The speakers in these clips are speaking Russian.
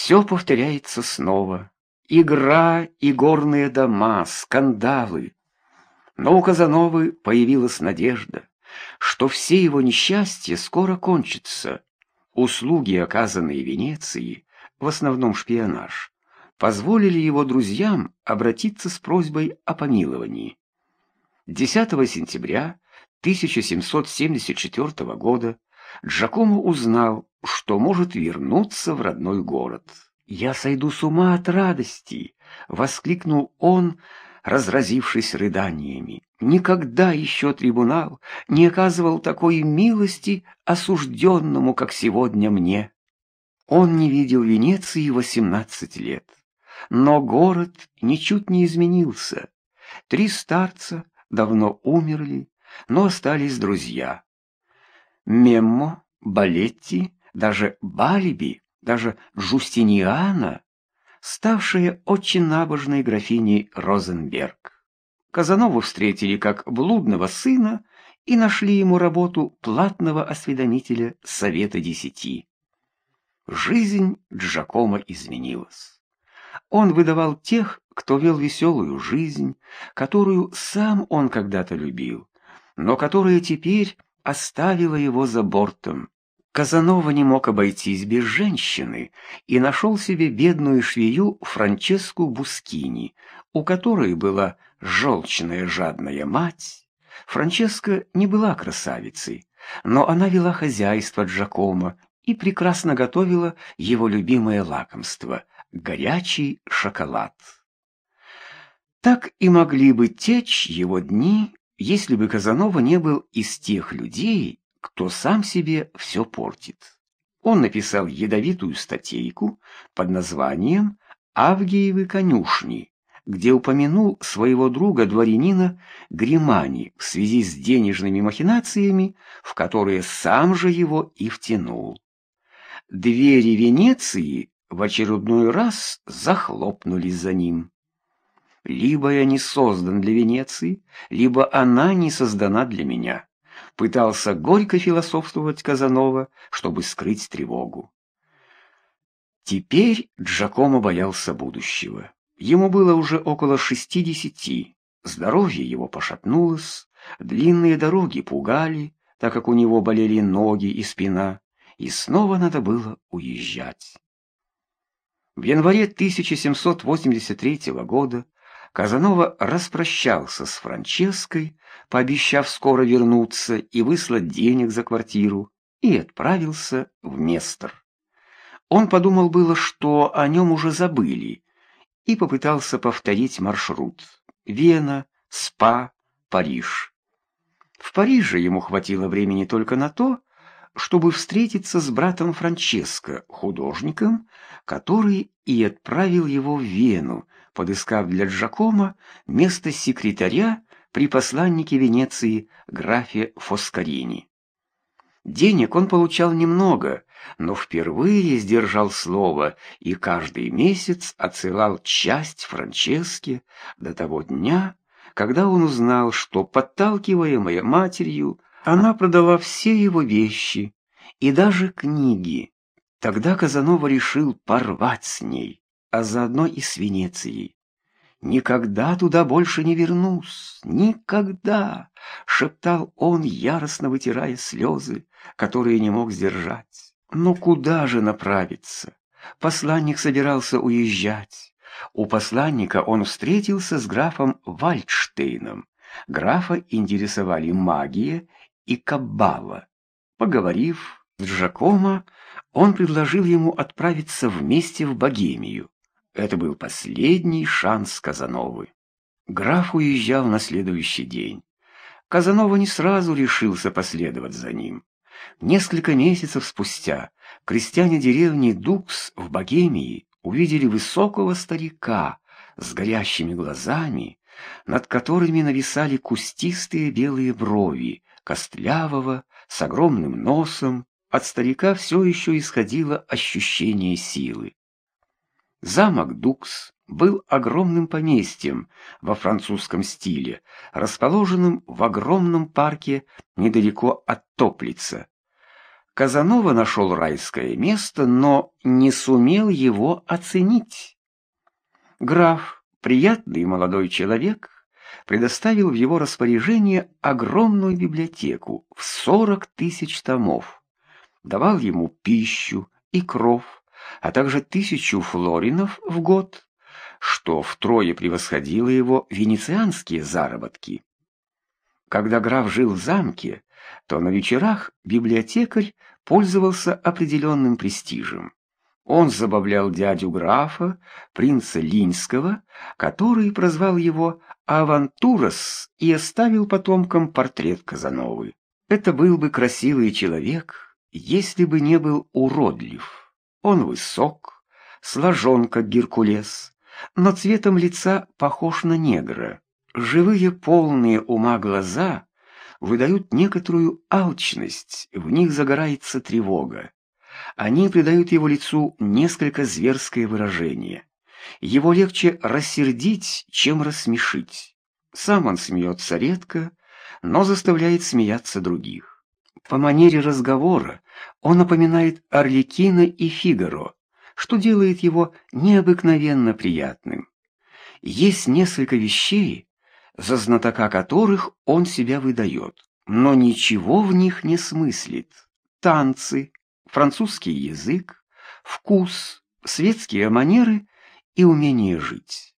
Все повторяется снова. Игра и горные дома, скандалы. Но у Казановы появилась надежда, что все его несчастья скоро кончатся. Услуги, оказанные Венеции, в основном шпионаж, позволили его друзьям обратиться с просьбой о помиловании. 10 сентября 1774 года Джакомо узнал, что может вернуться в родной город. «Я сойду с ума от радости!» — воскликнул он, разразившись рыданиями. Никогда еще трибунал не оказывал такой милости осужденному, как сегодня мне. Он не видел Венеции восемнадцать лет, но город ничуть не изменился. Три старца давно умерли, но остались друзья. Меммо, Балетти, даже Балиби, даже Джустиниана, ставшая очень набожной графиней Розенберг. Казанову встретили как блудного сына и нашли ему работу платного осведомителя Совета Десяти. Жизнь Джакома изменилась. Он выдавал тех, кто вел веселую жизнь, которую сам он когда-то любил, но которая теперь оставила его за бортом. Казанова не мог обойтись без женщины и нашел себе бедную швею Франческу Бускини, у которой была желчная жадная мать. Франческа не была красавицей, но она вела хозяйство Джакома и прекрасно готовила его любимое лакомство — горячий шоколад. Так и могли бы течь его дни, если бы Казанова не был из тех людей, кто сам себе все портит. Он написал ядовитую статейку под названием «Авгиевы конюшни», где упомянул своего друга-дворянина Гримани в связи с денежными махинациями, в которые сам же его и втянул. Двери Венеции в очередной раз захлопнулись за ним. Либо я не создан для Венеции, либо она не создана для меня. Пытался горько философствовать Казанова, чтобы скрыть тревогу. Теперь Джакомо боялся будущего. Ему было уже около шестидесяти. Здоровье его пошатнулось, длинные дороги пугали, так как у него болели ноги и спина, и снова надо было уезжать. В январе 1783 года Казанова распрощался с Франческой, пообещав скоро вернуться и выслать денег за квартиру, и отправился в Местр. Он подумал было, что о нем уже забыли, и попытался повторить маршрут Вена, Спа, Париж. В Париже ему хватило времени только на то, чтобы встретиться с братом Франческо, художником, который и отправил его в Вену, подыскав для Джакома место секретаря при посланнике Венеции графе Фоскарини. Денег он получал немного, но впервые сдержал слово и каждый месяц отсылал часть Франческе до того дня, когда он узнал, что, подталкиваемая матерью, она продала все его вещи и даже книги. Тогда Казанова решил порвать с ней а заодно и с Венецией. «Никогда туда больше не вернусь! Никогда!» — шептал он, яростно вытирая слезы, которые не мог сдержать. «Но куда же направиться?» Посланник собирался уезжать. У посланника он встретился с графом Вальдштейном. Графа интересовали магия и каббала. Поговорив с Джакомо, он предложил ему отправиться вместе в Богемию. Это был последний шанс Казановы. Граф уезжал на следующий день. Казанова не сразу решился последовать за ним. Несколько месяцев спустя крестьяне деревни Дукс в Богемии увидели высокого старика с горящими глазами, над которыми нависали кустистые белые брови, костлявого, с огромным носом. От старика все еще исходило ощущение силы. Замок Дукс был огромным поместьем во французском стиле, расположенным в огромном парке недалеко от Топлица. Казанова нашел райское место, но не сумел его оценить. Граф, приятный молодой человек, предоставил в его распоряжение огромную библиотеку в сорок тысяч томов, давал ему пищу и кров, а также тысячу флоринов в год, что втрое превосходило его венецианские заработки. Когда граф жил в замке, то на вечерах библиотекарь пользовался определенным престижем. Он забавлял дядю графа, принца Линского, который прозвал его Авантурас и оставил потомкам портрет Казановы. Это был бы красивый человек, если бы не был уродлив. Он высок, сложен, как Геркулес, но цветом лица похож на негра. Живые, полные ума глаза выдают некоторую алчность, в них загорается тревога. Они придают его лицу несколько зверское выражение. Его легче рассердить, чем рассмешить. Сам он смеется редко, но заставляет смеяться других. По манере разговора он напоминает Орликина и Фигаро, что делает его необыкновенно приятным. Есть несколько вещей, за знатока которых он себя выдает, но ничего в них не смыслит. Танцы, французский язык, вкус, светские манеры и умение жить.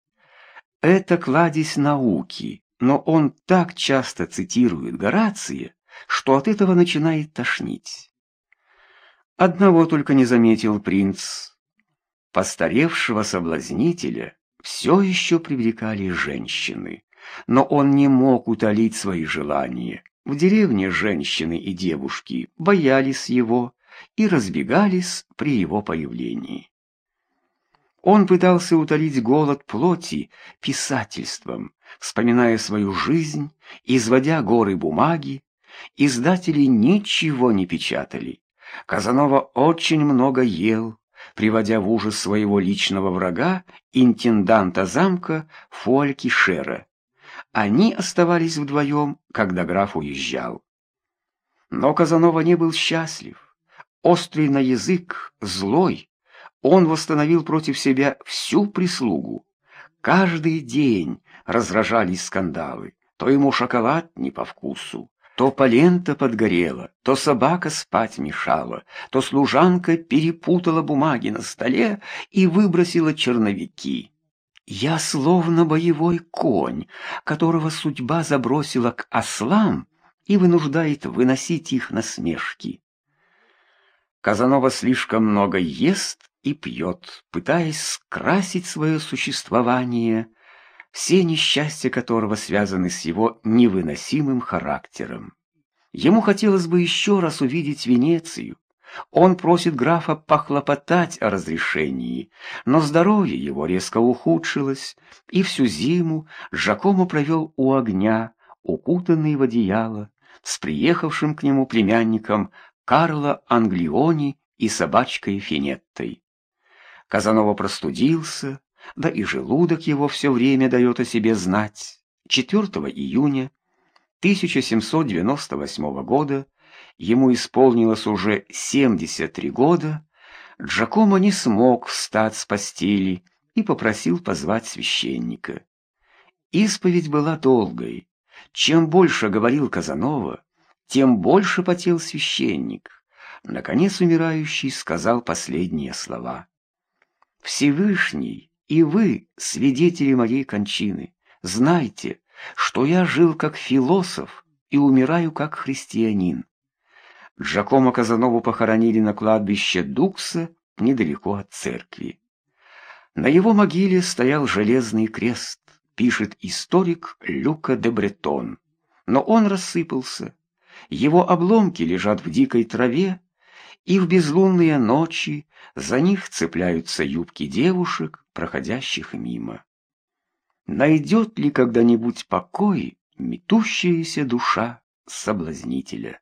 Это кладезь науки, но он так часто цитирует Горация, что от этого начинает тошнить. Одного только не заметил принц. Постаревшего соблазнителя все еще привлекали женщины но он не мог утолить свои желания. В деревне женщины и девушки боялись его и разбегались при его появлении. Он пытался утолить голод плоти писательством, вспоминая свою жизнь, изводя горы бумаги. Издатели ничего не печатали. Казанова очень много ел, приводя в ужас своего личного врага, интенданта замка Фольки Шера. Они оставались вдвоем, когда граф уезжал. Но Казанова не был счастлив. Острый на язык, злой, он восстановил против себя всю прислугу. Каждый день разражались скандалы. То ему шоколад не по вкусу, то полента подгорела, то собака спать мешала, то служанка перепутала бумаги на столе и выбросила черновики. Я словно боевой конь, которого судьба забросила к ослам и вынуждает выносить их насмешки. Казанова слишком много ест и пьет, пытаясь скрасить свое существование, все несчастья которого связаны с его невыносимым характером. Ему хотелось бы еще раз увидеть Венецию, он просит графа похлопотать о разрешении, но здоровье его резко ухудшилось, и всю зиму Жакомо провел у огня, укутанный в одеяло, с приехавшим к нему племянником Карло Англиони и собачкой Финеттой. Казанова простудился, да и желудок его все время дает о себе знать. 4 июня 1798 года ему исполнилось уже 73 года, Джакомо не смог встать с постели и попросил позвать священника. Исповедь была долгой. Чем больше говорил Казанова, тем больше потел священник. Наконец умирающий сказал последние слова. «Всевышний, и вы, свидетели моей кончины, знайте, что я жил как философ и умираю как христианин. Джакомо Казанову похоронили на кладбище Дукса недалеко от церкви. На его могиле стоял железный крест, пишет историк Люка де Бретон. Но он рассыпался. Его обломки лежат в дикой траве, и в безлунные ночи за них цепляются юбки девушек, проходящих мимо. Найдет ли когда-нибудь покой метущаяся душа соблазнителя?